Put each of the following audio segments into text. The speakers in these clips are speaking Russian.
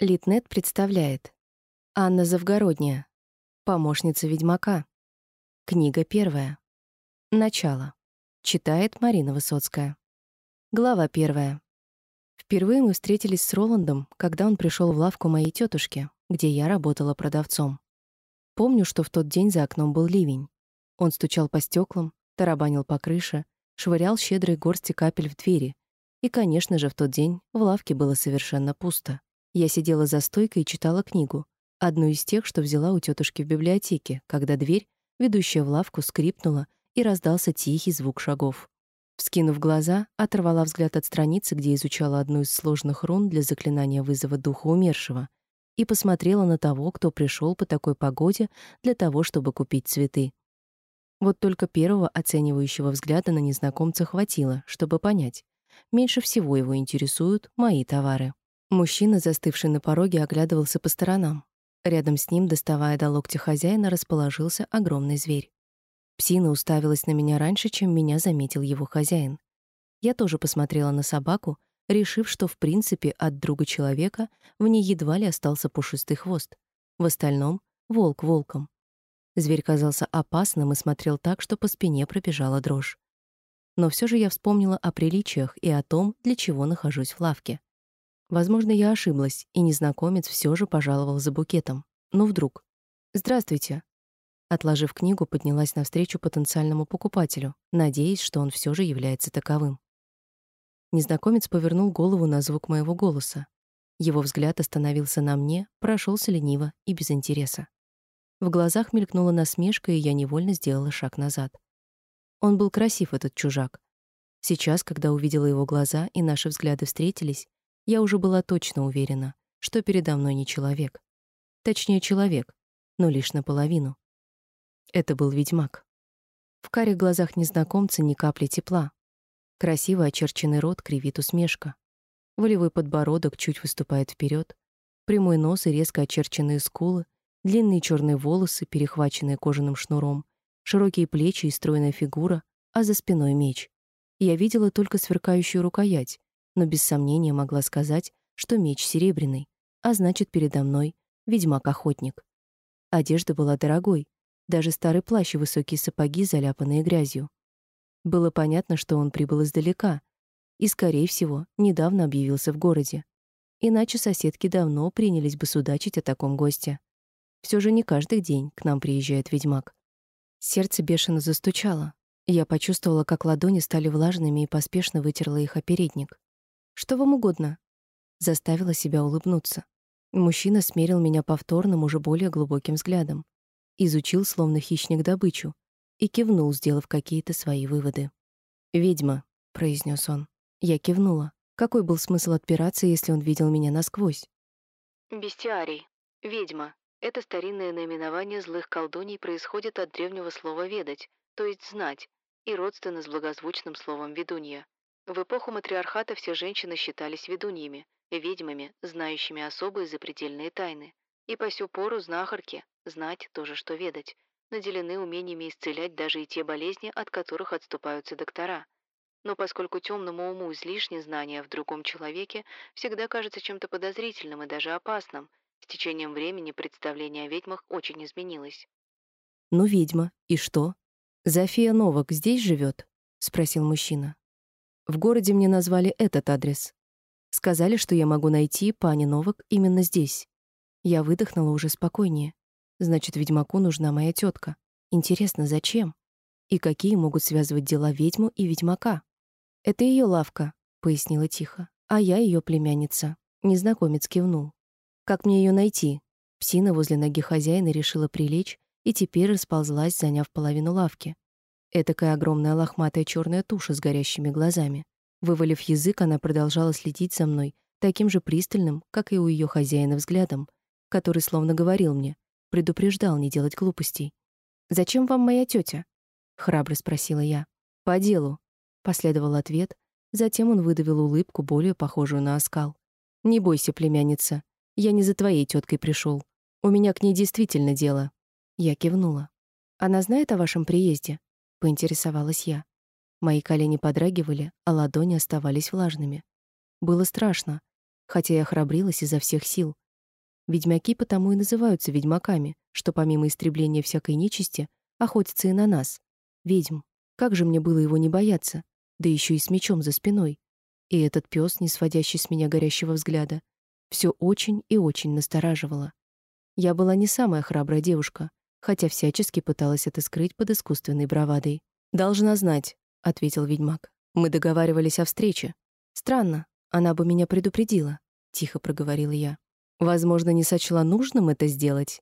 Литнет представляет Анна Завгородняя, помощница ведьмака. Книга первая. Начало. Читает Марина Высоцкая. Глава первая. Впервые мы встретились с Роландом, когда он пришел в лавку моей тетушки, где я работала продавцом. Помню, что в тот день за окном был ливень. Он стучал по стеклам, тарабанил по крыше, швырял щедрые горсти капель в двери. И, конечно же, в тот день в лавке было совершенно пусто. Я сидела за стойкой и читала книгу, одну из тех, что взяла у тетушки в библиотеке, когда дверь, ведущая в лавку, скрипнула, и раздался тихий звук шагов. Вскинув глаза, оторвала взгляд от страницы, где изучала одну из сложных рун для заклинания вызова духа умершего, и посмотрела на того, кто пришел по такой погоде для того, чтобы купить цветы. Вот только первого оценивающего взгляда на незнакомца хватило, чтобы понять. Меньше всего его интересуют мои товары. Мужчина, застывший на пороге, оглядывался по сторонам. Рядом с ним, доставая до локтя хозяина, расположился огромный зверь. Псина уставилась на меня раньше, чем меня заметил его хозяин. Я тоже посмотрела на собаку, решив, что в принципе от друга человека в ней едва ли остался пушистый хвост. В остальном — волк волком. Зверь казался опасным и смотрел так, что по спине пробежала дрожь. Но все же я вспомнила о приличиях и о том, для чего нахожусь в лавке. Возможно, я ошиблась, и незнакомец все же пожаловал за букетом. Но вдруг. «Здравствуйте». Отложив книгу, поднялась навстречу потенциальному покупателю, надеясь, что он все же является таковым. Незнакомец повернул голову на звук моего голоса. Его взгляд остановился на мне, прошелся лениво и без интереса. В глазах мелькнула насмешка, и я невольно сделала шаг назад. Он был красив, этот чужак. Сейчас, когда увидела его глаза и наши взгляды встретились, я уже была точно уверена, что передо мной не человек. Точнее, человек, но лишь наполовину. Это был ведьмак. В карих глазах незнакомца ни капли тепла. Красиво очерченный рот кривит усмешка. Волевой подбородок чуть выступает вперед, прямой нос и резко очерченные скулы, длинные черные волосы, перехваченные кожаным шнуром, широкие плечи и стройная фигура, а за спиной меч. Я видела только сверкающую рукоять, но без сомнения могла сказать, что меч серебряный, а значит, передо мной ведьмак-охотник. Одежда была дорогой, даже старый плащ и высокие сапоги, заляпанные грязью. Было понятно, что он прибыл издалека и, скорее всего, недавно объявился в городе. Иначе соседки давно принялись бы судачить о таком госте. Все же не каждый день к нам приезжает ведьмак. Сердце бешено застучало. Я почувствовала, как ладони стали влажными и поспешно вытерла их о передник. Что вам угодно?» Заставила себя улыбнуться. Мужчина смерил меня повторным, уже более глубоким взглядом. Изучил, словно хищник, добычу. И кивнул, сделав какие-то свои выводы. «Ведьма», — произнес он. Я кивнула. Какой был смысл отпираться, если он видел меня насквозь? Бестиарий. Ведьма. Это старинное наименование злых колдуний происходит от древнего слова «ведать», то есть «знать», и родственно с благозвучным словом «ведунья». В эпоху матриархата все женщины считались ведуньями, ведьмами, знающими особые запредельные тайны. И по сю пору знахарки, знать тоже что ведать, наделены умениями исцелять даже и те болезни, от которых отступаются доктора. Но поскольку темному уму излишнее знание в другом человеке всегда кажется чем-то подозрительным и даже опасным, с течением времени представление о ведьмах очень изменилось. «Ну, ведьма, и что? Зофия Новак здесь живет? спросил мужчина. В городе мне назвали этот адрес. Сказали, что я могу найти пани Новак именно здесь. Я выдохнула уже спокойнее. Значит, ведьмаку нужна моя тетка. Интересно, зачем? И какие могут связывать дела ведьму и ведьмака? Это ее лавка, пояснила тихо. А я ее племянница. Незнакомец кивнул. Как мне ее найти? Псина возле ноги хозяина решила прилечь и теперь расползлась, заняв половину лавки. Этакая огромная лохматая черная туша с горящими глазами. Вывалив язык, она продолжала следить за мной, таким же пристальным, как и у ее хозяина взглядом, который словно говорил мне, предупреждал не делать глупостей. «Зачем вам моя тетя? храбро спросила я. «По делу», — последовал ответ, затем он выдавил улыбку, более похожую на оскал. «Не бойся, племянница, я не за твоей теткой пришел. У меня к ней действительно дело». Я кивнула. «Она знает о вашем приезде?» Поинтересовалась я. Мои колени подрагивали, а ладони оставались влажными. Было страшно, хотя я храбрилась изо всех сил, Ведьмаки потому и называются ведьмаками, что помимо истребления всякой нечисти, охотятся и на нас. Ведьм. Как же мне было его не бояться? Да еще и с мечом за спиной. И этот пес, не сводящий с меня горящего взгляда, все очень и очень настораживало. Я была не самая храбрая девушка, хотя всячески пыталась это скрыть под искусственной бравадой. «Должна знать», — ответил ведьмак. «Мы договаривались о встрече. Странно, она бы меня предупредила», — тихо проговорила я. «Возможно, не сочла нужным это сделать?»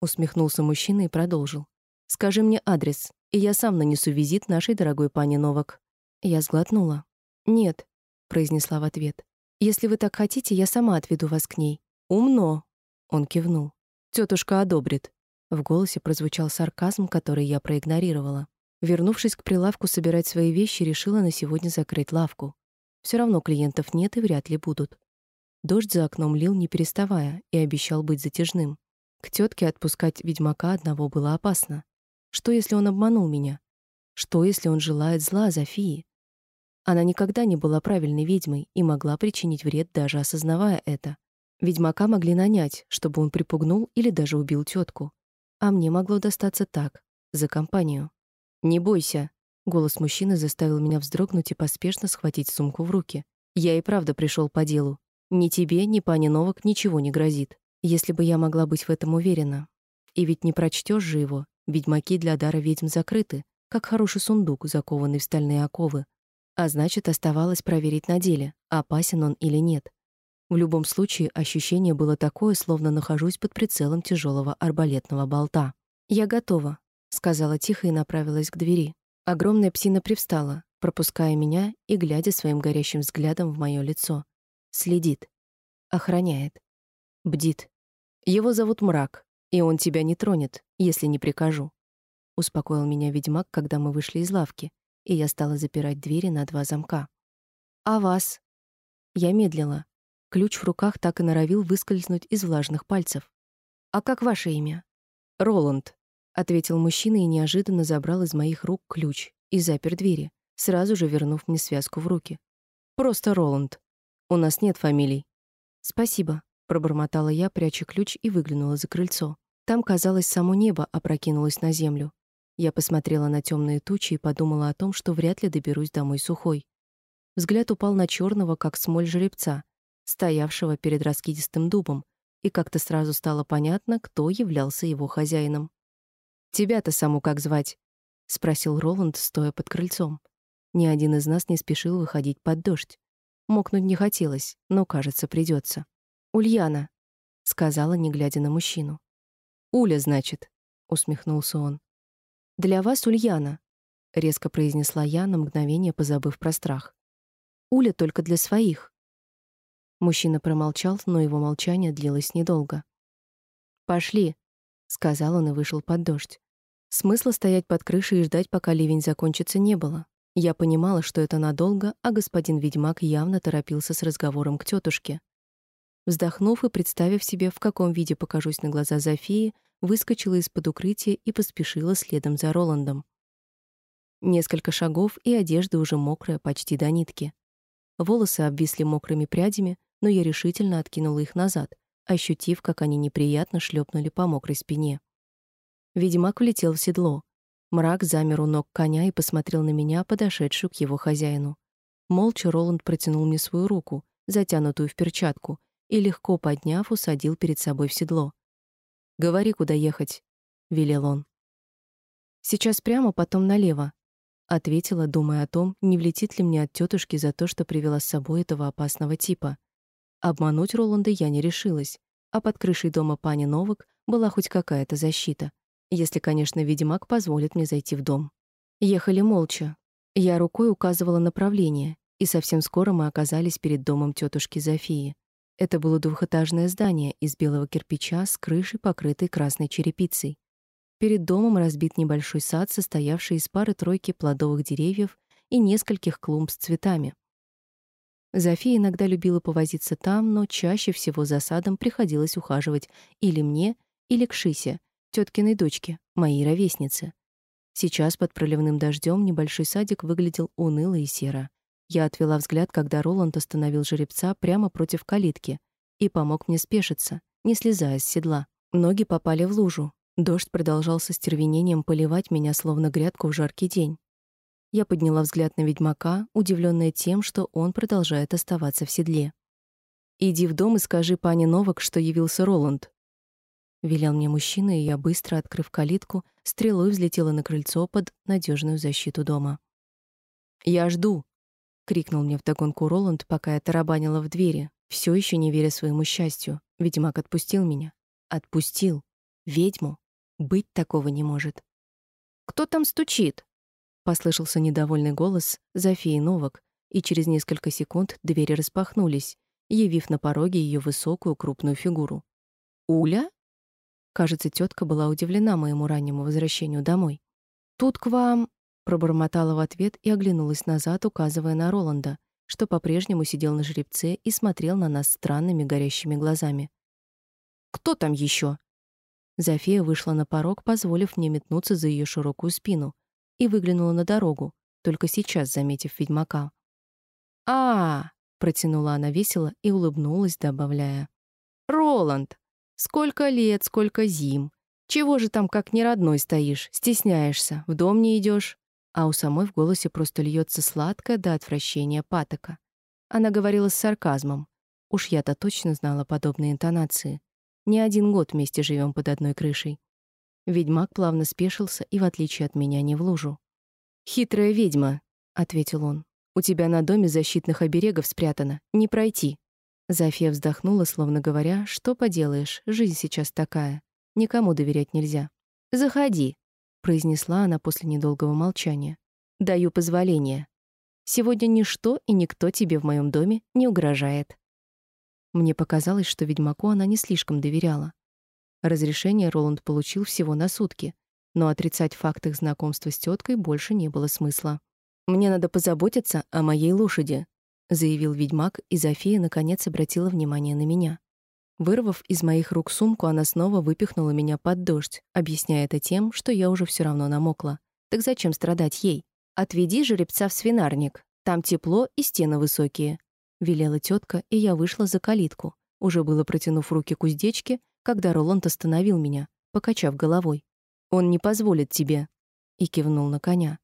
Усмехнулся мужчина и продолжил. «Скажи мне адрес, и я сам нанесу визит нашей дорогой пане Новак». Я сглотнула. «Нет», — произнесла в ответ. «Если вы так хотите, я сама отведу вас к ней». «Умно», — он кивнул. Тетушка одобрит». В голосе прозвучал сарказм, который я проигнорировала. Вернувшись к прилавку собирать свои вещи, решила на сегодня закрыть лавку. Все равно клиентов нет и вряд ли будут. Дождь за окном лил не переставая и обещал быть затяжным. К тетке отпускать ведьмака одного было опасно. Что, если он обманул меня? Что, если он желает зла Зофии? Она никогда не была правильной ведьмой и могла причинить вред, даже осознавая это. Ведьмака могли нанять, чтобы он припугнул или даже убил тетку. А мне могло достаться так, за компанию. «Не бойся», — голос мужчины заставил меня вздрогнуть и поспешно схватить сумку в руки. «Я и правда пришел по делу. Ни тебе, ни пане Новак ничего не грозит. Если бы я могла быть в этом уверена. И ведь не прочтешь же его. Ведьмаки для дара ведьм закрыты, как хороший сундук, закованный в стальные оковы. А значит, оставалось проверить на деле, опасен он или нет. В любом случае, ощущение было такое, словно нахожусь под прицелом тяжелого арбалетного болта. «Я готова», — сказала тихо и направилась к двери. Огромная псина привстала, пропуская меня и глядя своим горящим взглядом в мое лицо. Следит. Охраняет. Бдит. Его зовут Мрак, и он тебя не тронет, если не прикажу. Успокоил меня ведьмак, когда мы вышли из лавки, и я стала запирать двери на два замка. «А вас?» Я медлила, Ключ в руках так и норовил выскользнуть из влажных пальцев. «А как ваше имя?» «Роланд», — ответил мужчина и неожиданно забрал из моих рук ключ и запер двери, сразу же вернув мне связку в руки. «Просто Роланд. У нас нет фамилий». «Спасибо», — пробормотала я, пряча ключ и выглянула за крыльцо. Там, казалось, само небо опрокинулось на землю. Я посмотрела на темные тучи и подумала о том, что вряд ли доберусь домой сухой. Взгляд упал на черного, как смоль жеребца, стоявшего перед раскидистым дубом, и как-то сразу стало понятно, кто являлся его хозяином. «Тебя-то саму как звать?» — спросил Роланд, стоя под крыльцом. Ни один из нас не спешил выходить под дождь. Мокнуть не хотелось, но, кажется, придется. «Ульяна», — сказала, не глядя на мужчину. «Уля, значит», — усмехнулся он. «Для вас Ульяна», — резко произнесла я, на мгновение позабыв про страх. «Уля только для своих. Мужчина промолчал, но его молчание длилось недолго. «Пошли», — сказал он и вышел под дождь. Смысла стоять под крышей и ждать, пока ливень закончится, не было. Я понимала, что это надолго, а господин ведьмак явно торопился с разговором к тетушке. Вздохнув и представив себе, в каком виде покажусь на глаза Зофии, выскочила из-под укрытия и поспешила следом за Роландом. Несколько шагов, и одежда уже мокрая почти до нитки. Волосы обвисли мокрыми прядями, но я решительно откинула их назад, ощутив, как они неприятно шлепнули по мокрой спине. Ведьмак влетел в седло. Мрак замер у ног коня и посмотрел на меня, подошедшую к его хозяину. Молча Роланд протянул мне свою руку, затянутую в перчатку, и, легко подняв, усадил перед собой в седло. «Говори, куда ехать», — велел он. «Сейчас прямо, потом налево», — ответила, думая о том, не влетит ли мне от тетушки за то, что привела с собой этого опасного типа. Обмануть Роланда я не решилась, а под крышей дома пани Новак была хоть какая-то защита, если, конечно, ведьмак позволит мне зайти в дом. Ехали молча. Я рукой указывала направление, и совсем скоро мы оказались перед домом тетушки Зофии. Это было двухэтажное здание из белого кирпича с крышей, покрытой красной черепицей. Перед домом разбит небольшой сад, состоявший из пары-тройки плодовых деревьев и нескольких клумб с цветами. Зофия иногда любила повозиться там, но чаще всего за садом приходилось ухаживать или мне, или к Шисе, теткиной дочке, моей ровеснице. Сейчас под проливным дождем небольшой садик выглядел уныло и серо. Я отвела взгляд, когда Роланд остановил жеребца прямо против калитки и помог мне спешиться, не слезая с седла. Ноги попали в лужу. Дождь продолжал со стервенением поливать меня, словно грядку в жаркий день. Я подняла взгляд на ведьмака, удивленная тем, что он продолжает оставаться в седле. «Иди в дом и скажи пане Новак, что явился Роланд», — велел мне мужчина, и я, быстро открыв калитку, стрелой взлетела на крыльцо под надежную защиту дома. «Я жду», — крикнул мне вдогонку Роланд, пока я тарабанила в двери, все еще не веря своему счастью. Ведьмак отпустил меня. Отпустил. Ведьму. Быть такого не может. «Кто там стучит?» Послышался недовольный голос Зофии Новак, и через несколько секунд двери распахнулись, явив на пороге ее высокую крупную фигуру. «Уля?» Кажется, тетка была удивлена моему раннему возвращению домой. «Тут к вам...» пробормотала в ответ и оглянулась назад, указывая на Роланда, что по-прежнему сидел на жеребце и смотрел на нас странными горящими глазами. «Кто там еще? Зофия вышла на порог, позволив мне метнуться за ее широкую спину, и выглянула на дорогу, только сейчас заметив ведьмака. а, -а, -а протянула она весело и улыбнулась, добавляя. «Роланд, сколько лет, сколько зим. Чего же там как не родной стоишь, стесняешься, в дом не идешь? А у самой в голосе просто льется сладкое до отвращения патока. Она говорила с сарказмом. Уж я-то точно знала подобные интонации. Не один год вместе живем под одной крышей. Ведьмак плавно спешился и, в отличие от меня, не в лужу. «Хитрая ведьма», — ответил он. «У тебя на доме защитных оберегов спрятано. Не пройти». Зафия вздохнула, словно говоря, что поделаешь, жизнь сейчас такая. Никому доверять нельзя. «Заходи», — произнесла она после недолгого молчания. «Даю позволение. Сегодня ничто и никто тебе в моем доме не угрожает». Мне показалось, что ведьмаку она не слишком доверяла. Разрешение Роланд получил всего на сутки, но отрицать факт их знакомства с теткой больше не было смысла. «Мне надо позаботиться о моей лошади», — заявил ведьмак, и Зофия наконец обратила внимание на меня. Вырвав из моих рук сумку, она снова выпихнула меня под дождь, объясняя это тем, что я уже все равно намокла. Так зачем страдать ей? Отведи жеребца в свинарник. Там тепло и стены высокие, велела тетка, и я вышла за калитку, уже было протянув руки к уздечке, когда Роланд остановил меня, покачав головой. «Он не позволит тебе», — и кивнул на коня.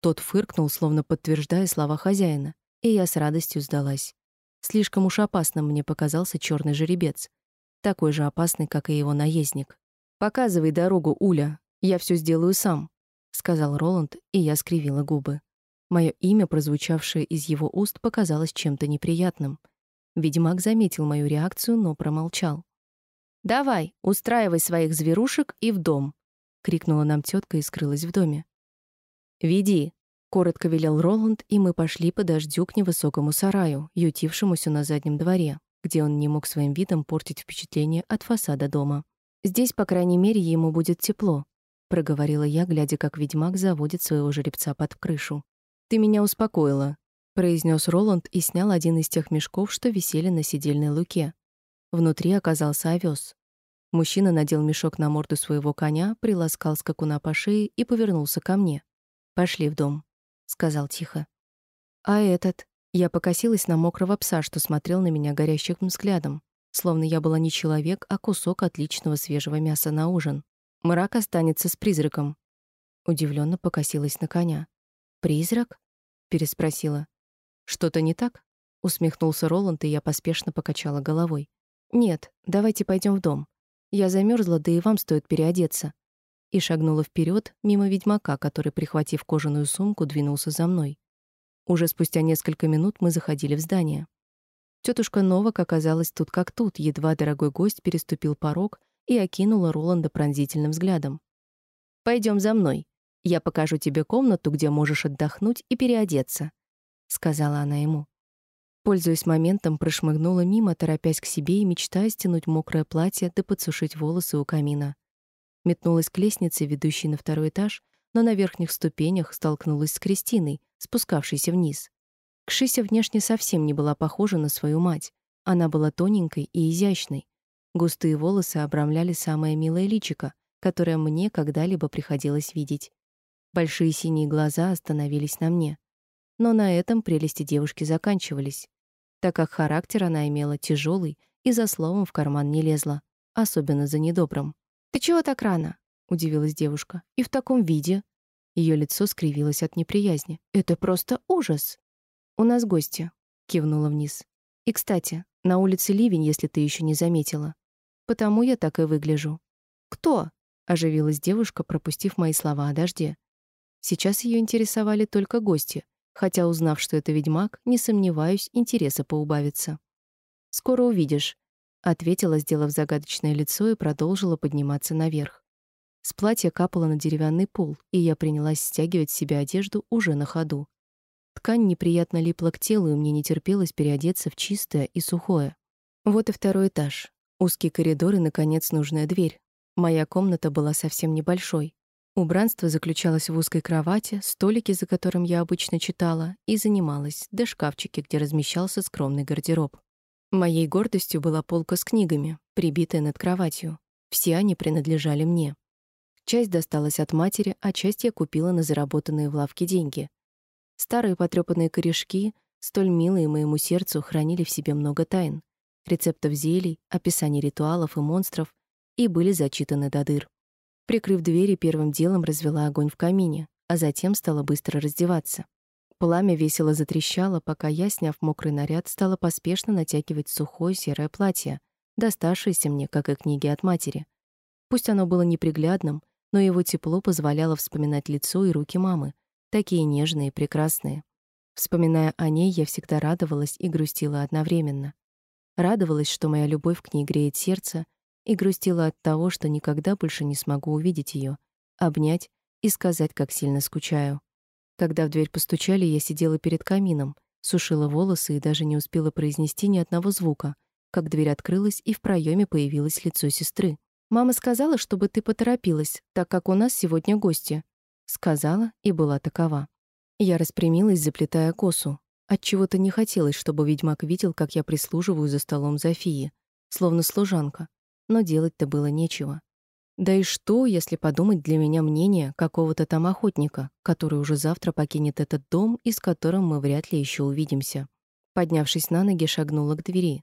Тот фыркнул, словно подтверждая слова хозяина, и я с радостью сдалась. Слишком уж опасным мне показался черный жеребец, такой же опасный, как и его наездник. «Показывай дорогу, Уля, я все сделаю сам», — сказал Роланд, и я скривила губы. Мое имя, прозвучавшее из его уст, показалось чем-то неприятным. Ведьмак заметил мою реакцию, но промолчал. «Давай, устраивай своих зверушек и в дом», — крикнула нам тетка и скрылась в доме. «Веди», — коротко велел Роланд, и мы пошли по дождю к невысокому сараю, ютившемуся на заднем дворе, где он не мог своим видом портить впечатление от фасада дома. «Здесь, по крайней мере, ему будет тепло», — проговорила я, глядя, как ведьмак заводит своего жеребца под крышу. «Ты меня успокоила», — произнес Роланд и снял один из тех мешков, что висели на сидельной луке. Внутри оказался овес. Мужчина надел мешок на морду своего коня, приласкал скакуна по шее и повернулся ко мне. «Пошли в дом», — сказал тихо. «А этот?» Я покосилась на мокрого пса, что смотрел на меня горящим взглядом, словно я была не человек, а кусок отличного свежего мяса на ужин. Мрак останется с призраком. Удивленно покосилась на коня. «Призрак?» — переспросила. «Что-то не так?» — усмехнулся Роланд, и я поспешно покачала головой. «Нет, давайте пойдем в дом. Я замерзла, да и вам стоит переодеться». И шагнула вперед мимо ведьмака, который, прихватив кожаную сумку, двинулся за мной. Уже спустя несколько минут мы заходили в здание. Тетушка Новак оказалась тут как тут, едва дорогой гость переступил порог и окинула Роланда пронзительным взглядом. Пойдем за мной. Я покажу тебе комнату, где можешь отдохнуть и переодеться», — сказала она ему. Пользуясь моментом, прошмыгнула мимо, торопясь к себе и мечтая стянуть мокрое платье да подсушить волосы у камина. Метнулась к лестнице, ведущей на второй этаж, но на верхних ступенях столкнулась с Кристиной, спускавшейся вниз. Кшися внешне совсем не была похожа на свою мать. Она была тоненькой и изящной. Густые волосы обрамляли самое милое личико, которое мне когда-либо приходилось видеть. Большие синие глаза остановились на мне. Но на этом прелести девушки заканчивались так как характер она имела тяжелый и за словом в карман не лезла. особенно за недобрым. «Ты чего так рано?» — удивилась девушка. «И в таком виде?» Ее лицо скривилось от неприязни. «Это просто ужас!» «У нас гости», — кивнула вниз. «И, кстати, на улице ливень, если ты еще не заметила. Потому я так и выгляжу». «Кто?» — оживилась девушка, пропустив мои слова о дожде. Сейчас ее интересовали только гости, хотя, узнав, что это ведьмак, не сомневаюсь, интереса поубавится. «Скоро увидишь», — ответила, сделав загадочное лицо и продолжила подниматься наверх. С платья капало на деревянный пол, и я принялась стягивать с себя одежду уже на ходу. Ткань неприятно липла к телу, и мне не терпелось переодеться в чистое и сухое. Вот и второй этаж. Узкий коридор и, наконец, нужная дверь. Моя комната была совсем небольшой. Убранство заключалось в узкой кровати, столике, за которым я обычно читала, и занималась, да шкафчике, где размещался скромный гардероб. Моей гордостью была полка с книгами, прибитая над кроватью. Все они принадлежали мне. Часть досталась от матери, а часть я купила на заработанные в лавке деньги. Старые потрёпанные корешки, столь милые моему сердцу, хранили в себе много тайн, рецептов зелий, описаний ритуалов и монстров, и были зачитаны до дыр. Прикрыв двери, первым делом развела огонь в камине, а затем стала быстро раздеваться. Пламя весело затрещало, пока я, сняв мокрый наряд, стала поспешно натягивать сухое серое платье, доставшееся мне, как и книги от матери. Пусть оно было неприглядным, но его тепло позволяло вспоминать лицо и руки мамы, такие нежные и прекрасные. Вспоминая о ней, я всегда радовалась и грустила одновременно. Радовалась, что моя любовь к ней греет сердце, и грустила от того, что никогда больше не смогу увидеть ее, обнять и сказать, как сильно скучаю. Когда в дверь постучали, я сидела перед камином, сушила волосы и даже не успела произнести ни одного звука, как дверь открылась, и в проеме появилось лицо сестры. Мама сказала, чтобы ты поторопилась, так как у нас сегодня гости. Сказала и была такова. Я распрямилась, заплетая косу. От чего то не хотелось, чтобы ведьмак видел, как я прислуживаю за столом Зофии, словно служанка. Но делать-то было нечего. Да и что, если подумать для меня мнение какого-то там охотника, который уже завтра покинет этот дом и с которым мы вряд ли еще увидимся. Поднявшись на ноги, шагнула к двери.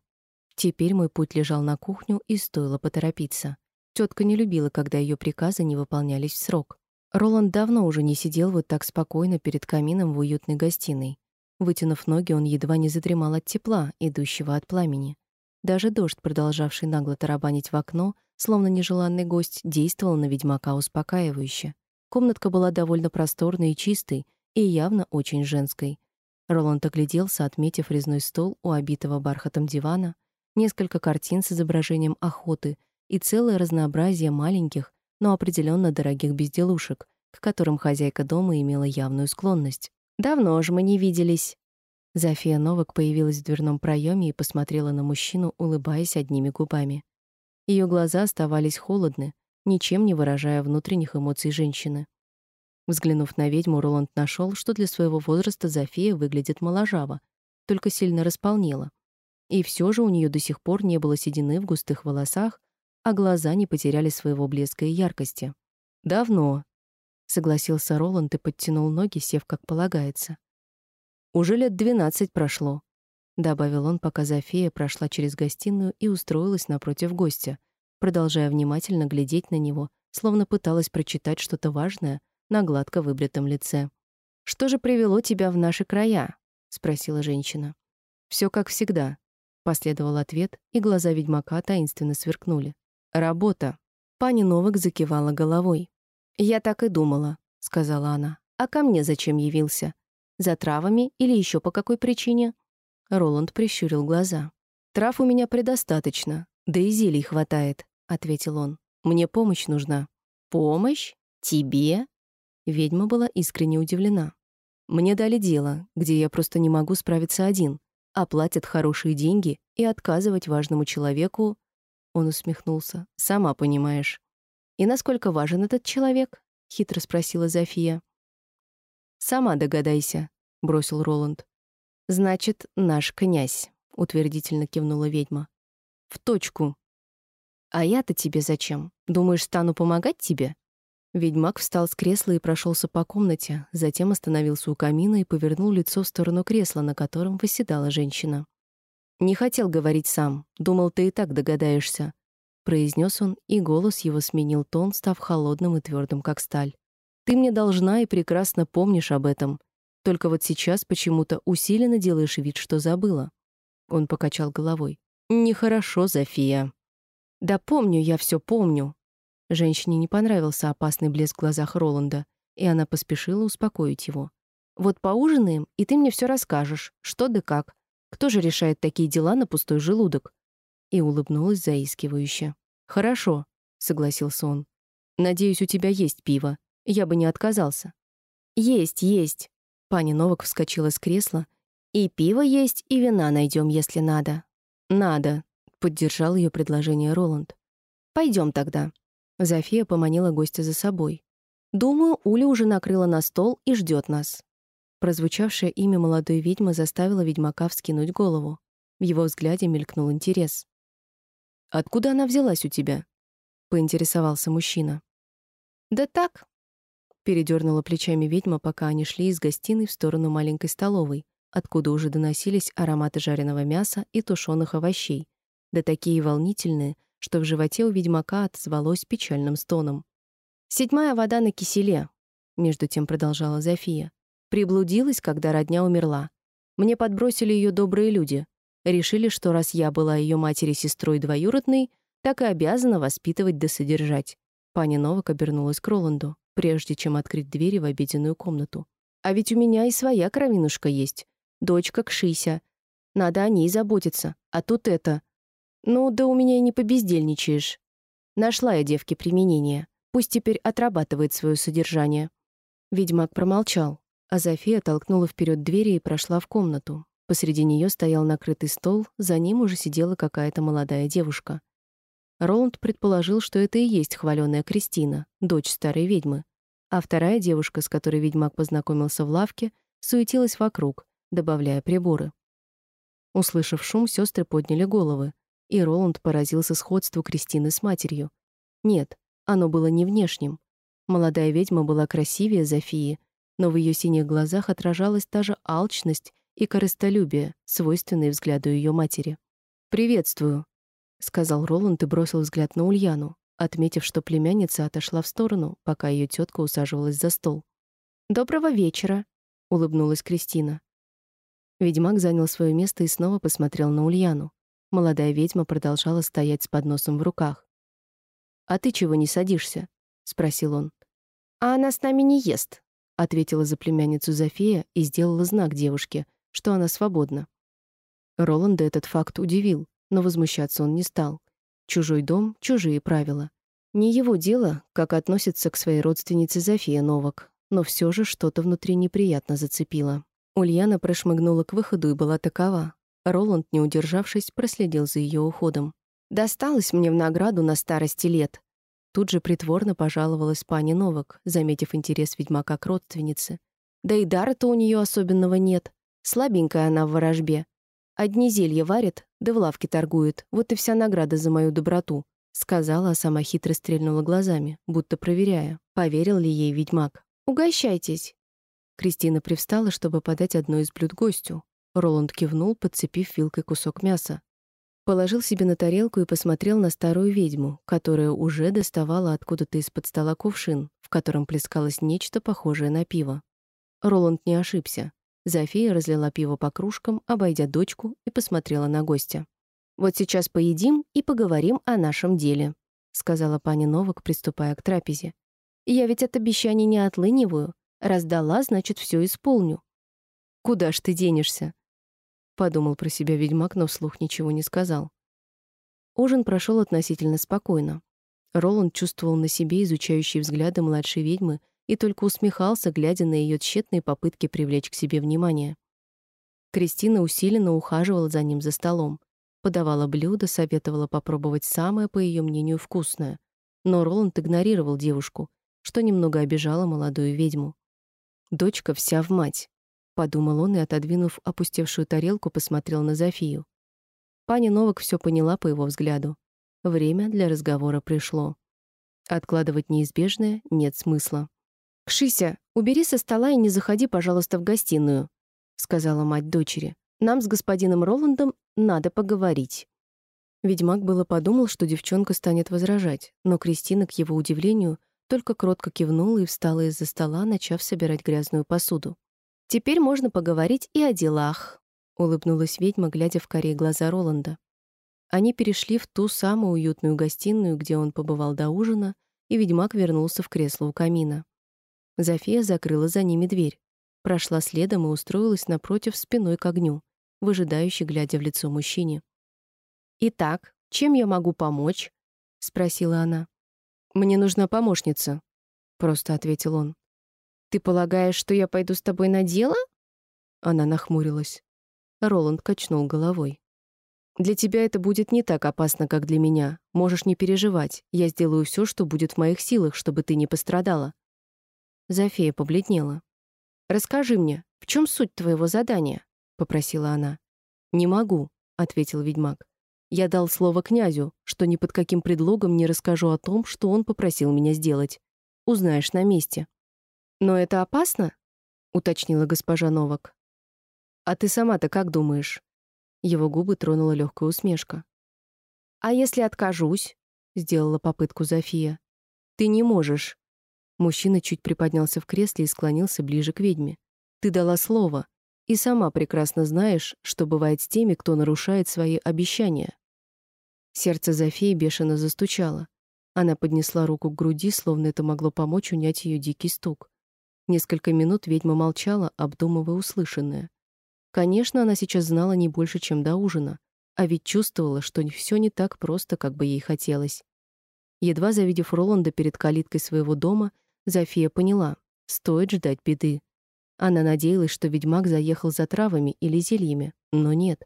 Теперь мой путь лежал на кухню, и стоило поторопиться. Тетка не любила, когда ее приказы не выполнялись в срок. Роланд давно уже не сидел вот так спокойно перед камином в уютной гостиной. Вытянув ноги, он едва не задремал от тепла, идущего от пламени. Даже дождь, продолжавший нагло тарабанить в окно, словно нежеланный гость, действовал на ведьмака успокаивающе. Комнатка была довольно просторной и чистой, и явно очень женской. Роланд огляделся, отметив резной стол у обитого бархатом дивана, несколько картин с изображением охоты — и целое разнообразие маленьких, но определенно дорогих безделушек, к которым хозяйка дома имела явную склонность. «Давно же мы не виделись». Зофия Новак появилась в дверном проеме и посмотрела на мужчину, улыбаясь одними губами. Ее глаза оставались холодны, ничем не выражая внутренних эмоций женщины. Взглянув на ведьму, Роланд нашел, что для своего возраста Зофия выглядит моложаво, только сильно располнела. И все же у нее до сих пор не было седины в густых волосах, а глаза не потеряли своего блеска и яркости. «Давно», — согласился Роланд и подтянул ноги, сев как полагается. «Уже лет двенадцать прошло», — добавил он, пока Зофия прошла через гостиную и устроилась напротив гостя, продолжая внимательно глядеть на него, словно пыталась прочитать что-то важное на гладко выбритом лице. «Что же привело тебя в наши края?» — спросила женщина. Все как всегда», — последовал ответ, и глаза ведьмака таинственно сверкнули. Работа. Пани Новак закивала головой. «Я так и думала», — сказала она. «А ко мне зачем явился? За травами или еще по какой причине?» Роланд прищурил глаза. «Трав у меня предостаточно, да и зелий хватает», — ответил он. «Мне помощь нужна». «Помощь? Тебе?» Ведьма была искренне удивлена. «Мне дали дело, где я просто не могу справиться один, а платят хорошие деньги, и отказывать важному человеку он усмехнулся. «Сама понимаешь». «И насколько важен этот человек?» — хитро спросила Зофия. «Сама догадайся», — бросил Роланд. «Значит, наш князь», — утвердительно кивнула ведьма. «В точку». «А я-то тебе зачем? Думаешь, стану помогать тебе?» Ведьмак встал с кресла и прошелся по комнате, затем остановился у камина и повернул лицо в сторону кресла, на котором восседала женщина. Не хотел говорить сам, думал, ты и так догадаешься. произнес он, и голос его сменил тон, став холодным и твердым, как сталь. «Ты мне должна и прекрасно помнишь об этом. Только вот сейчас почему-то усиленно делаешь вид, что забыла». Он покачал головой. «Нехорошо, Зофия». «Да помню, я все помню». Женщине не понравился опасный блеск в глазах Роланда, и она поспешила успокоить его. «Вот поужинаем, и ты мне все расскажешь, что да как. Кто же решает такие дела на пустой желудок?» И улыбнулась заискивающе. «Хорошо», — согласился он. «Надеюсь, у тебя есть пиво. Я бы не отказался». «Есть, есть». Паня Новак вскочила с кресла. «И пиво есть, и вина найдем, если надо». «Надо», — поддержал ее предложение Роланд. Пойдем тогда». Зофия поманила гостя за собой. «Думаю, Уля уже накрыла на стол и ждет нас». Прозвучавшее имя молодой ведьмы заставило ведьмака вскинуть голову. В его взгляде мелькнул интерес. «Откуда она взялась у тебя?» — поинтересовался мужчина. «Да так», — передернула плечами ведьма, пока они шли из гостиной в сторону маленькой столовой, откуда уже доносились ароматы жареного мяса и тушеных овощей, да такие волнительные, что в животе у ведьмака отозвалось печальным стоном. «Седьмая вода на киселе», — между тем продолжала Зофия. «Приблудилась, когда родня умерла. Мне подбросили ее добрые люди. Решили, что раз я была ее матери-сестрой двоюродной, так и обязана воспитывать да содержать. Паня Новак обернулась к Роланду, прежде чем открыть двери в обеденную комнату. «А ведь у меня и своя кровинушка есть. Дочка Кшися. Надо о ней заботиться. А тут это. Ну, да у меня и не побездельничаешь. Нашла я девке применение. Пусть теперь отрабатывает свое содержание». Ведьмак промолчал, а Зофия толкнула вперед двери и прошла в комнату, Посреди нее стоял накрытый стол, за ним уже сидела какая-то молодая девушка. Роланд предположил, что это и есть хваленая Кристина, дочь старой ведьмы. А вторая девушка, с которой ведьмак познакомился в лавке, суетилась вокруг, добавляя приборы. Услышав шум, сестры подняли головы, и Роланд поразился сходству Кристины с матерью. Нет, оно было не внешним. Молодая ведьма была красивее Зофии, но в ее синих глазах отражалась та же алчность и корыстолюбие, свойственные взгляду ее матери. «Приветствую», — сказал Роланд и бросил взгляд на Ульяну, отметив, что племянница отошла в сторону, пока ее тетка усаживалась за стол. «Доброго вечера», — улыбнулась Кристина. Ведьмак занял свое место и снова посмотрел на Ульяну. Молодая ведьма продолжала стоять с подносом в руках. «А ты чего не садишься?» — спросил он. «А она с нами не ест», — ответила за племянницу Зофия и сделала знак девушке, что она свободна. Роланда этот факт удивил, но возмущаться он не стал. Чужой дом, чужие правила. Не его дело, как относится к своей родственнице Зофия Новак, но все же что-то внутри неприятно зацепило. Ульяна прошмыгнула к выходу и была такова. Роланд, не удержавшись, проследил за ее уходом. «Досталось мне в награду на старости лет». Тут же притворно пожаловалась пани Новак, заметив интерес ведьмака к родственнице. «Да и дара-то у нее особенного нет. Слабенькая она в ворожбе. Одни зелья варит, да в лавке торгует. Вот и вся награда за мою доброту», — сказала, а сама хитро стрельнула глазами, будто проверяя, поверил ли ей ведьмак. «Угощайтесь». Кристина привстала, чтобы подать одно из блюд гостю. Роланд кивнул, подцепив вилкой кусок мяса. Положил себе на тарелку и посмотрел на старую ведьму, которая уже доставала откуда-то из-под стола кувшин, в котором плескалось нечто похожее на пиво. Роланд не ошибся. Зофия разлила пиво по кружкам, обойдя дочку, и посмотрела на гостя. «Вот сейчас поедим и поговорим о нашем деле», — сказала пани Новак, приступая к трапезе. «Я ведь от обещаний не отлыниваю. Раздала, значит, все исполню». «Куда ж ты денешься?» — подумал про себя ведьмак, но вслух ничего не сказал. Ужин прошел относительно спокойно. Роланд чувствовал на себе изучающие взгляды младшей ведьмы и только усмехался, глядя на ее тщетные попытки привлечь к себе внимание. Кристина усиленно ухаживала за ним за столом, подавала блюда, советовала попробовать самое, по ее мнению, вкусное. Но Роланд игнорировал девушку, что немного обижало молодую ведьму. «Дочка вся в мать», — подумал он и, отодвинув опустевшую тарелку, посмотрел на Зофию. Паня Новак все поняла по его взгляду. Время для разговора пришло. Откладывать неизбежное нет смысла. «Кшися, убери со стола и не заходи, пожалуйста, в гостиную», — сказала мать дочери. «Нам с господином Роландом надо поговорить». Ведьмак было подумал, что девчонка станет возражать, но Кристина, к его удивлению, только кротко кивнула и встала из-за стола, начав собирать грязную посуду. «Теперь можно поговорить и о делах», — улыбнулась ведьма, глядя в корей глаза Роланда. Они перешли в ту самую уютную гостиную, где он побывал до ужина, и ведьмак вернулся в кресло у камина. Зофия закрыла за ними дверь, прошла следом и устроилась напротив спиной к огню, выжидающе глядя в лицо мужчине. «Итак, чем я могу помочь?» — спросила она. «Мне нужна помощница», — просто ответил он. «Ты полагаешь, что я пойду с тобой на дело?» Она нахмурилась. Роланд качнул головой. «Для тебя это будет не так опасно, как для меня. Можешь не переживать. Я сделаю все, что будет в моих силах, чтобы ты не пострадала». Зофия побледнела. «Расскажи мне, в чем суть твоего задания?» — попросила она. «Не могу», — ответил ведьмак. Я дал слово князю, что ни под каким предлогом не расскажу о том, что он попросил меня сделать. Узнаешь на месте. Но это опасно? уточнила госпожа Новак. А ты сама-то как думаешь? Его губы тронула легкая усмешка. А если откажусь? сделала попытку Зофия. Ты не можешь. Мужчина чуть приподнялся в кресле и склонился ближе к ведьме. Ты дала слово, и сама прекрасно знаешь, что бывает с теми, кто нарушает свои обещания. Сердце Зофии бешено застучало. Она поднесла руку к груди, словно это могло помочь унять ее дикий стук. Несколько минут ведьма молчала, обдумывая услышанное. Конечно, она сейчас знала не больше, чем до ужина, а ведь чувствовала, что все не так просто, как бы ей хотелось. Едва завидев Роланда перед калиткой своего дома, Зофия поняла — стоит ждать беды. Она надеялась, что ведьмак заехал за травами или зельями, но нет.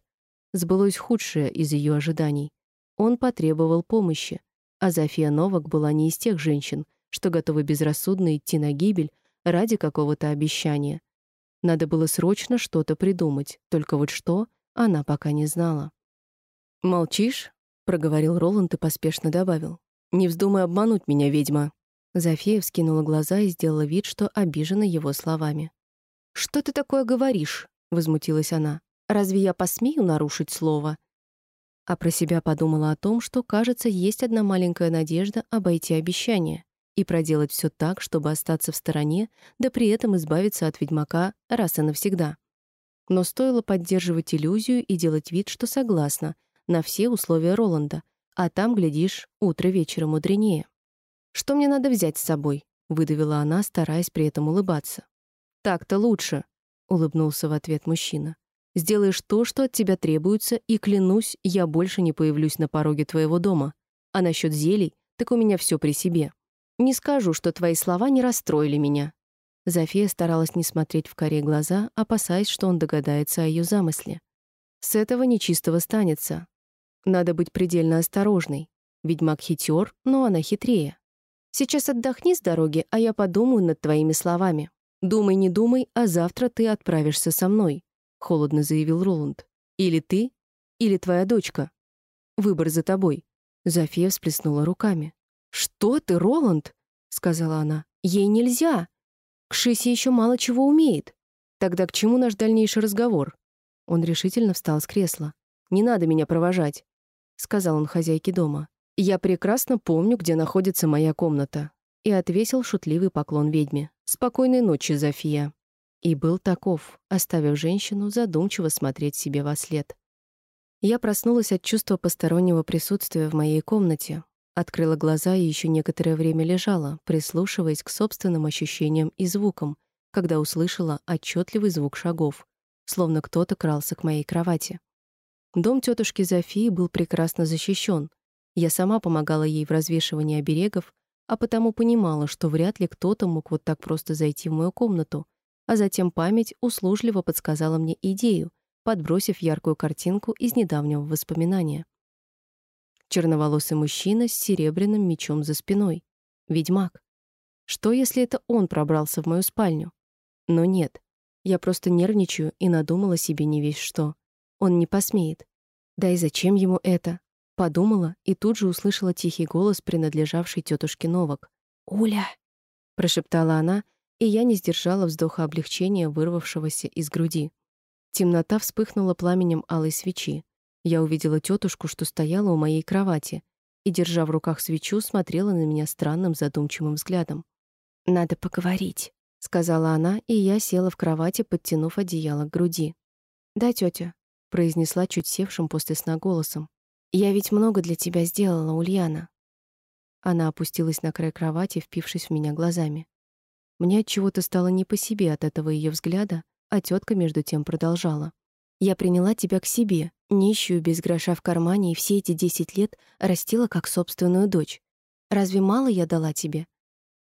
Сбылось худшее из ее ожиданий. Он потребовал помощи, а Зофия Новак была не из тех женщин, что готовы безрассудно идти на гибель ради какого-то обещания. Надо было срочно что-то придумать, только вот что она пока не знала. «Молчишь?» — проговорил Роланд и поспешно добавил. «Не вздумай обмануть меня, ведьма». Зофия вскинула глаза и сделала вид, что обижена его словами. «Что ты такое говоришь?» — возмутилась она. «Разве я посмею нарушить слово?» а про себя подумала о том, что, кажется, есть одна маленькая надежда обойти обещание и проделать все так, чтобы остаться в стороне, да при этом избавиться от ведьмака раз и навсегда. Но стоило поддерживать иллюзию и делать вид, что согласна на все условия Роланда, а там, глядишь, утро вечера мудренее. «Что мне надо взять с собой?» — выдавила она, стараясь при этом улыбаться. «Так-то лучше», — улыбнулся в ответ мужчина. Сделаешь то, что от тебя требуется, и клянусь, я больше не появлюсь на пороге твоего дома. А насчет зелий, так у меня все при себе. Не скажу, что твои слова не расстроили меня». Зофия старалась не смотреть в коре глаза, опасаясь, что он догадается о ее замысле. «С этого нечистого станется. Надо быть предельно осторожной. Ведьмак хитер, но она хитрее. Сейчас отдохни с дороги, а я подумаю над твоими словами. Думай, не думай, а завтра ты отправишься со мной. — холодно заявил Роланд. «Или ты, или твоя дочка. Выбор за тобой». Зофия всплеснула руками. «Что ты, Роланд?» — сказала она. «Ей нельзя. Кшиси еще мало чего умеет. Тогда к чему наш дальнейший разговор?» Он решительно встал с кресла. «Не надо меня провожать», — сказал он хозяйке дома. «Я прекрасно помню, где находится моя комната», и отвесил шутливый поклон ведьме. «Спокойной ночи, Зофия». И был таков, оставив женщину задумчиво смотреть себе во след. Я проснулась от чувства постороннего присутствия в моей комнате, открыла глаза и еще некоторое время лежала, прислушиваясь к собственным ощущениям и звукам, когда услышала отчетливый звук шагов, словно кто-то крался к моей кровати. Дом тетушки Зофии был прекрасно защищен. Я сама помогала ей в развешивании оберегов, а потому понимала, что вряд ли кто-то мог вот так просто зайти в мою комнату, а затем память услужливо подсказала мне идею, подбросив яркую картинку из недавнего воспоминания. Черноволосый мужчина с серебряным мечом за спиной. Ведьмак. Что, если это он пробрался в мою спальню? Но нет. Я просто нервничаю и надумала себе не весь что. Он не посмеет. Да и зачем ему это? Подумала и тут же услышала тихий голос, принадлежавший тетушке Новак. «Уля!» — прошептала она, и я не сдержала вздоха облегчения, вырвавшегося из груди. Темнота вспыхнула пламенем алой свечи. Я увидела тетушку, что стояла у моей кровати, и, держа в руках свечу, смотрела на меня странным задумчивым взглядом. «Надо поговорить», — сказала она, и я села в кровати, подтянув одеяло к груди. «Да, тетя», — произнесла чуть севшим после сна голосом. «Я ведь много для тебя сделала, Ульяна». Она опустилась на край кровати, впившись в меня глазами. Мне от чего-то стало не по себе от этого ее взгляда, а тетка между тем продолжала. Я приняла тебя к себе, нищую, без гроша в кармане, и все эти десять лет растила как собственную дочь. Разве мало я дала тебе?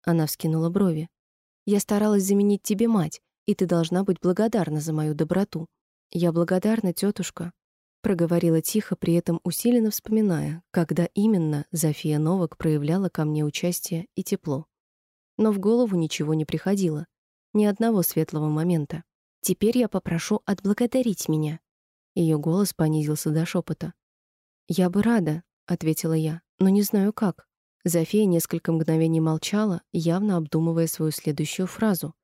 Она вскинула брови. Я старалась заменить тебе мать, и ты должна быть благодарна за мою доброту. Я благодарна, тетушка, проговорила тихо, при этом усиленно вспоминая, когда именно Зофия Новак проявляла ко мне участие и тепло но в голову ничего не приходило. Ни одного светлого момента. Теперь я попрошу отблагодарить меня. Ее голос понизился до шепота. Я бы рада, ответила я, но не знаю как. Зофия несколько мгновений молчала, явно обдумывая свою следующую фразу,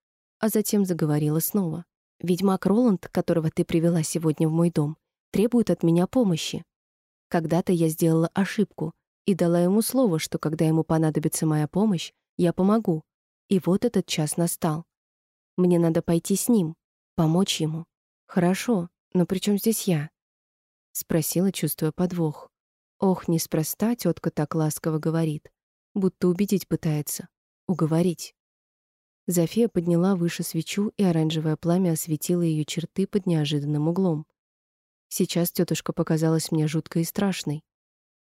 а затем заговорила снова. Ведьмак Роланд, которого ты привела сегодня в мой дом, требует от меня помощи. Когда-то я сделала ошибку и дала ему слово, что когда ему понадобится моя помощь, я помогу. И вот этот час настал. Мне надо пойти с ним, помочь ему. Хорошо, но при чем здесь я? Спросила, чувствуя подвох. Ох, неспроста тетка так ласково говорит, будто убедить пытается, уговорить. Зофия подняла выше свечу, и оранжевое пламя осветило ее черты под неожиданным углом. Сейчас тетушка показалась мне жуткой и страшной.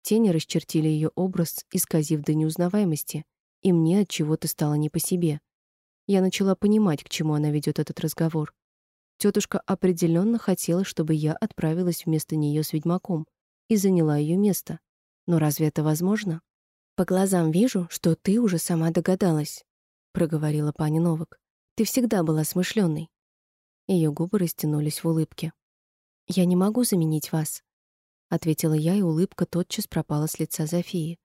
Тени расчертили ее образ, исказив до неузнаваемости, и мне от чего-то стало не по себе. Я начала понимать, к чему она ведет этот разговор. Тетушка определенно хотела, чтобы я отправилась вместо нее с ведьмаком и заняла ее место. Но разве это возможно? По глазам вижу, что ты уже сама догадалась, проговорила пани Новак. Ты всегда была смышленной. Ее губы растянулись в улыбке. Я не могу заменить вас, ответила я, и улыбка тотчас пропала с лица Зофии.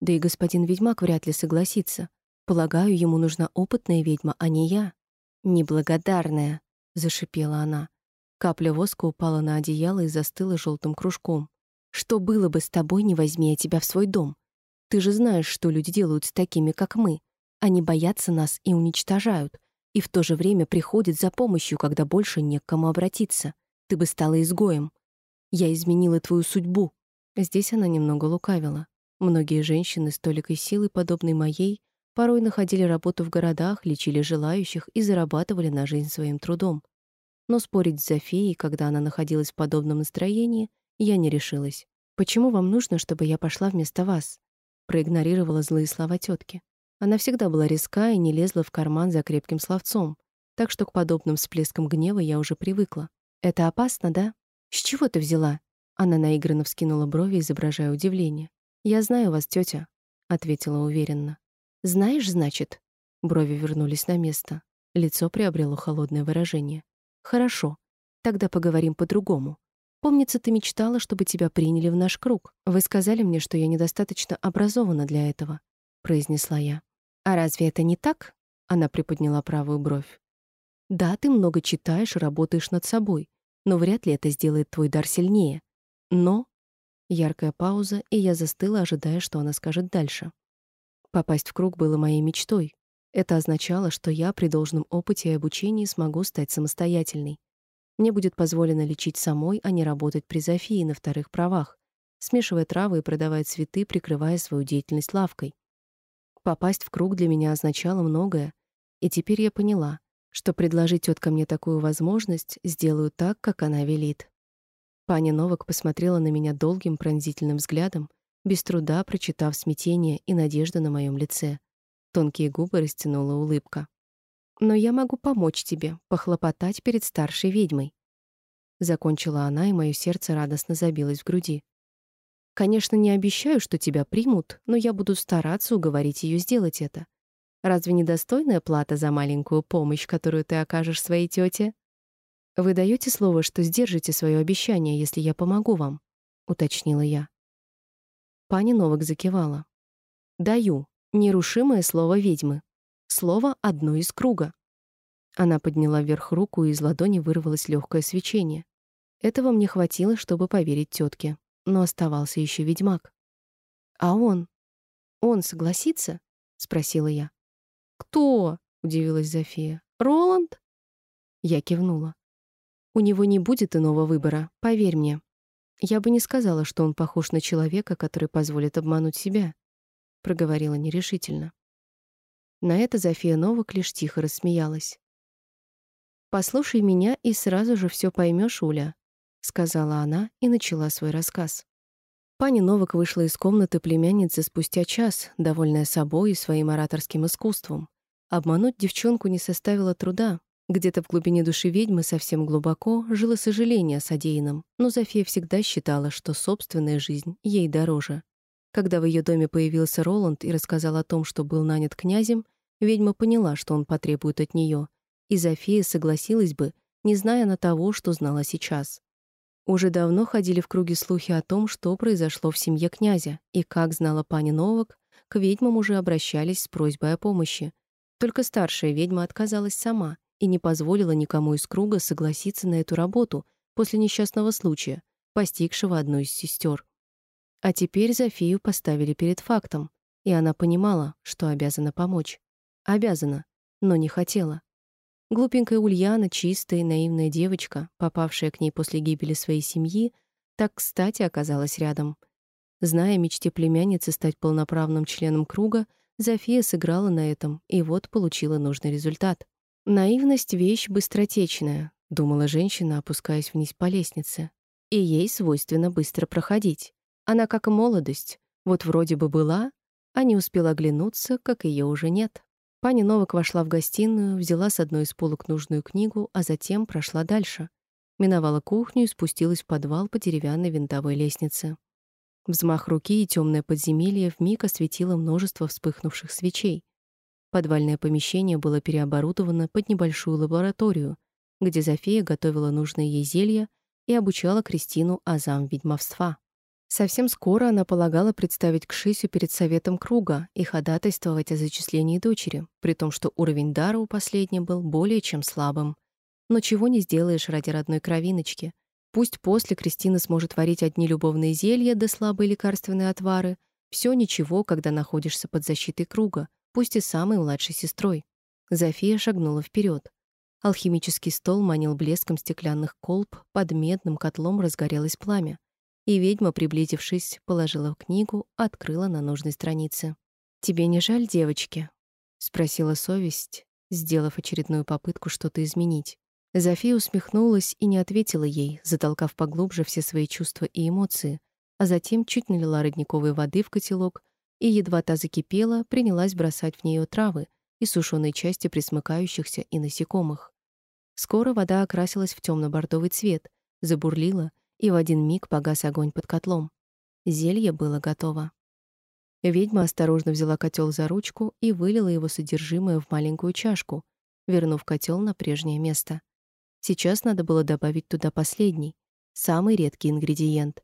Да и господин ведьмак вряд ли согласится. Полагаю, ему нужна опытная ведьма, а не я. Неблагодарная, зашипела она. Капля воска упала на одеяло и застыла желтым кружком. Что было бы с тобой, не возьми я тебя в свой дом? Ты же знаешь, что люди делают с такими, как мы. Они боятся нас и уничтожают, и в то же время приходят за помощью, когда больше не к кому обратиться. Ты бы стала изгоем. Я изменила твою судьбу. Здесь она немного лукавила. Многие женщины с толикой силы, подобной моей, порой находили работу в городах, лечили желающих и зарабатывали на жизнь своим трудом. Но спорить с Зофией, когда она находилась в подобном настроении, я не решилась. «Почему вам нужно, чтобы я пошла вместо вас?» Проигнорировала злые слова тетки. Она всегда была резка и не лезла в карман за крепким словцом, так что к подобным всплескам гнева я уже привыкла. «Это опасно, да? С чего ты взяла?» Она наигранно вскинула брови, изображая удивление. «Я знаю вас, тетя», — ответила уверенно. «Знаешь, значит?» Брови вернулись на место. Лицо приобрело холодное выражение. «Хорошо. Тогда поговорим по-другому. Помнится, ты мечтала, чтобы тебя приняли в наш круг. Вы сказали мне, что я недостаточно образована для этого», — произнесла я. «А разве это не так?» — она приподняла правую бровь. «Да, ты много читаешь и работаешь над собой, но вряд ли это сделает твой дар сильнее. Но Яркая пауза, и я застыла, ожидая, что она скажет дальше. Попасть в круг было моей мечтой. Это означало, что я при должном опыте и обучении смогу стать самостоятельной. Мне будет позволено лечить самой, а не работать при Зофии на вторых правах, смешивая травы и продавая цветы, прикрывая свою деятельность лавкой. Попасть в круг для меня означало многое, и теперь я поняла, что предложить тетка мне такую возможность, сделаю так, как она велит. Паня Новак посмотрела на меня долгим пронзительным взглядом, без труда прочитав смятение и надежду на моем лице. Тонкие губы растянула улыбка. «Но я могу помочь тебе, похлопотать перед старшей ведьмой». Закончила она, и мое сердце радостно забилось в груди. «Конечно, не обещаю, что тебя примут, но я буду стараться уговорить ее сделать это. Разве не достойная плата за маленькую помощь, которую ты окажешь своей тете?» Вы даете слово, что сдержите свое обещание, если я помогу вам, уточнила я. Пани Новак закивала. Даю нерушимое слово ведьмы. Слово одно из круга. Она подняла вверх руку, и из ладони вырвалось легкое свечение. Этого мне хватило, чтобы поверить тетке. Но оставался еще ведьмак. «А он? Он согласится?» — спросила я. «Кто?» — удивилась Зофия. «Роланд?» Я кивнула. «У него не будет иного выбора, поверь мне. Я бы не сказала, что он похож на человека, который позволит обмануть себя», — проговорила нерешительно. На это Зофия Новак лишь тихо рассмеялась. «Послушай меня, и сразу же все поймешь, Уля», — сказала она и начала свой рассказ. Пани Новак вышла из комнаты племянницы спустя час, довольная собой и своим ораторским искусством. Обмануть девчонку не составило труда. Где-то в глубине души ведьмы совсем глубоко жило сожаление о содеянном, но Зофия всегда считала, что собственная жизнь ей дороже. Когда в ее доме появился Роланд и рассказал о том, что был нанят князем, ведьма поняла, что он потребует от нее, и Зофия согласилась бы, не зная на того, что знала сейчас. Уже давно ходили в круге слухи о том, что произошло в семье князя, и, как знала пани Новак, к ведьмам уже обращались с просьбой о помощи. Только старшая ведьма отказалась сама и не позволила никому из круга согласиться на эту работу после несчастного случая, постигшего одну из сестер. А теперь Зофию поставили перед фактом, и она понимала, что обязана помочь. Обязана, но не хотела. Глупенькая Ульяна, чистая и наивная девочка, попавшая к ней после гибели своей семьи, так кстати оказалась рядом. Зная мечте племянницы стать полноправным членом круга, Зофия сыграла на этом и вот получила нужный результат. «Наивность — вещь быстротечная», — думала женщина, опускаясь вниз по лестнице. «И ей свойственно быстро проходить. Она как молодость. Вот вроде бы была, а не успела оглянуться, как ее уже нет». Пани Новак вошла в гостиную, взяла с одной из полок нужную книгу, а затем прошла дальше. Миновала кухню и спустилась в подвал по деревянной винтовой лестнице. Взмах руки и темное подземелье вмиг осветило множество вспыхнувших свечей. Подвальное помещение было переоборудовано под небольшую лабораторию, где Зофия готовила нужные ей зелья и обучала Кристину азам ведьмовства. Совсем скоро она полагала представить Кшисю перед советом круга и ходатайствовать о зачислении дочери, при том, что уровень дара у последней был более чем слабым. Но чего не сделаешь ради родной кровиночки. Пусть после Кристина сможет варить одни любовные зелья да слабые лекарственные отвары, все ничего, когда находишься под защитой круга, пусть и самой младшей сестрой. Зофия шагнула вперед. Алхимический стол манил блеском стеклянных колб, под медным котлом разгорелось пламя. И ведьма, приблизившись, положила книгу, открыла на нужной странице. «Тебе не жаль девочки?» — спросила совесть, сделав очередную попытку что-то изменить. Зофия усмехнулась и не ответила ей, затолкав поглубже все свои чувства и эмоции, а затем чуть налила родниковой воды в котелок и, едва та закипела, принялась бросать в нее травы и сушеные части присмыкающихся и насекомых. Скоро вода окрасилась в темно бордовый цвет, забурлила и в один миг погас огонь под котлом. Зелье было готово. Ведьма осторожно взяла котел за ручку и вылила его содержимое в маленькую чашку, вернув котел на прежнее место. Сейчас надо было добавить туда последний, самый редкий ингредиент.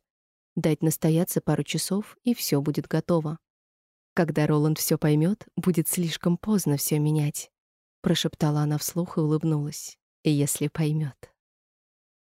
Дать настояться пару часов, и все будет готово. Когда Роланд все поймет, будет слишком поздно все менять, прошептала она вслух и улыбнулась. Если поймет.